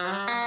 Bye.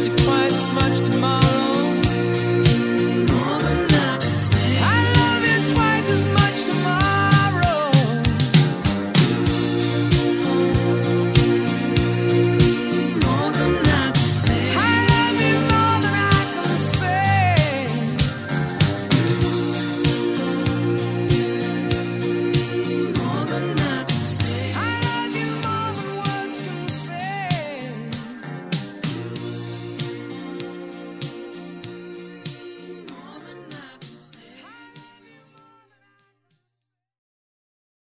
love you twice, my